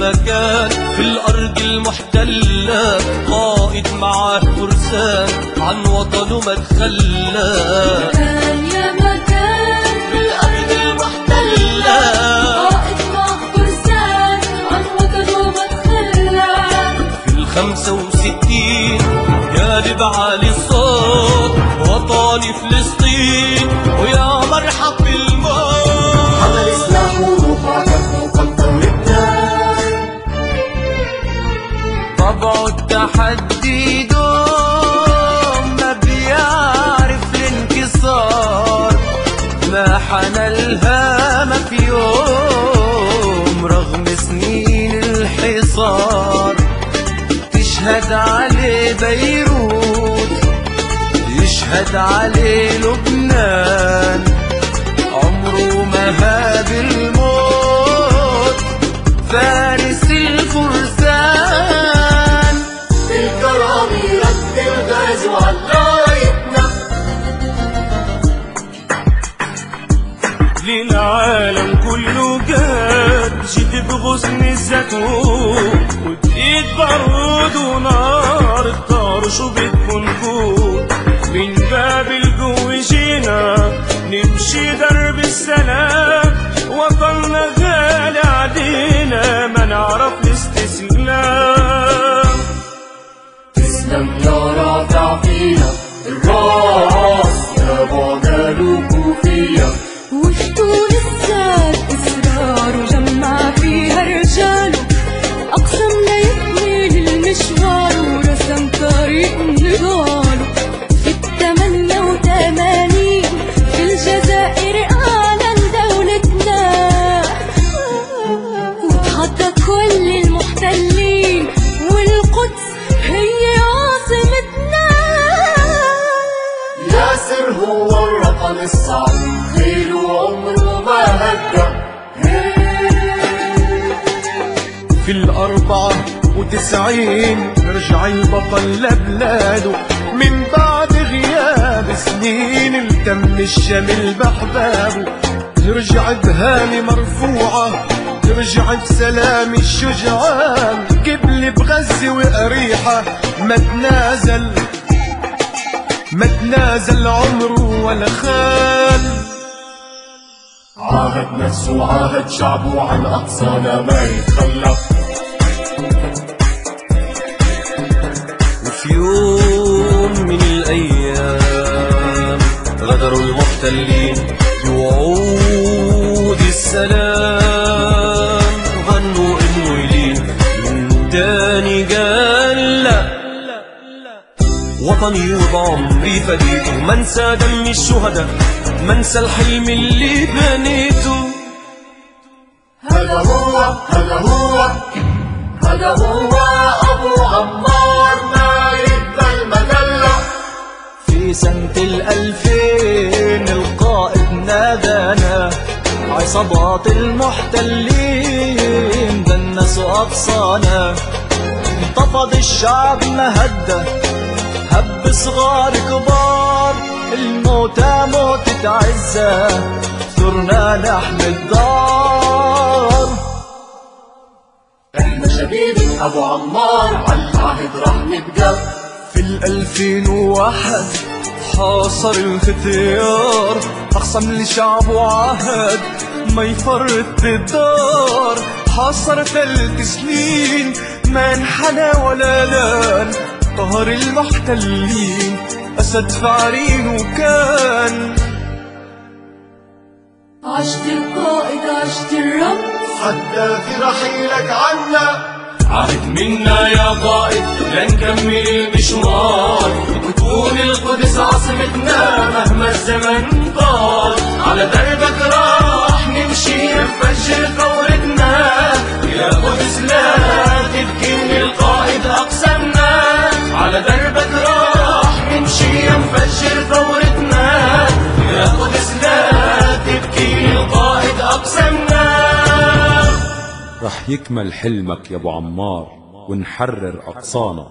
مكان في الأرض المحتلة قائد معاه فرسان عن وطنه ما تخلى مكان يا مكان في الأرض المحتلة قائد مع فرسان عن وطنه ما تخلى في الخمسة وستين جالب عالي الصوت وطني فلسطين التحدي دوم ما بيعرف الانكسار. ما حنى الهام في يوم رغم سنين الحصار. تشهد عليه بيروت يشهد عليه لبنان. جيت بغصن الزيتون. وبإيد بارود ونار الطار شو بدكن من باب الجو جينا نمشي درب السلام. وطننا غالي علينا ما نعرف الاستسلام. تسلم يا رافع فينا الراس في الأربعة وتسعين رجع البطل لبلاده. من بعد غياب سنين التم الشمل بأحبابه رجع بهامة مرفوعة رجع بسلام الشجعان قبل بغزة وأريحة ما تنازل ما تنازل عمره ولا خال عاهد نفسه وعاهد شعبه عن أقصانا ما يتخلى. وفي يوم من الأيام غدروا المحتلين بوعود السلام. ظنوا إنه يلين من تاني قال لا وطني وبعمري فديته منسى دم الشهداء منسى الحلم اللي بنيته. هذا هو هذا هو. هذا هو أبو عمار ما يقبل مذلة في سنة الألفين القائد نادانا عصابات المحتلين دنسوا أقصانا انتفض الشعب مهدى هب صغار كبار الموتى موتة عزة. صرنا نحمي الدار. شبيب أبو عمار عالعهد رح نبقى. في الألفين وواحد حاصر الختيار. أقسم لشعب وعهد ما يفرط بالدار حاصر ثلاث سنين ما انحنى ولا لأن. قهر المحتلين أسد فعرينه كان عشت القائد عشت الرب. حتى في رحيلك عنا. عهد منا يا قائد لنكمل المشوار. وتكون القدس عاصمتنا مهما الزمن طال. على دربك راح نمشي نفجر ثورتنا يا قدس لا تبكي القائد أقسمنا. على دربك يكمل حلمك يا أبو عمار ونحرر أقصانا.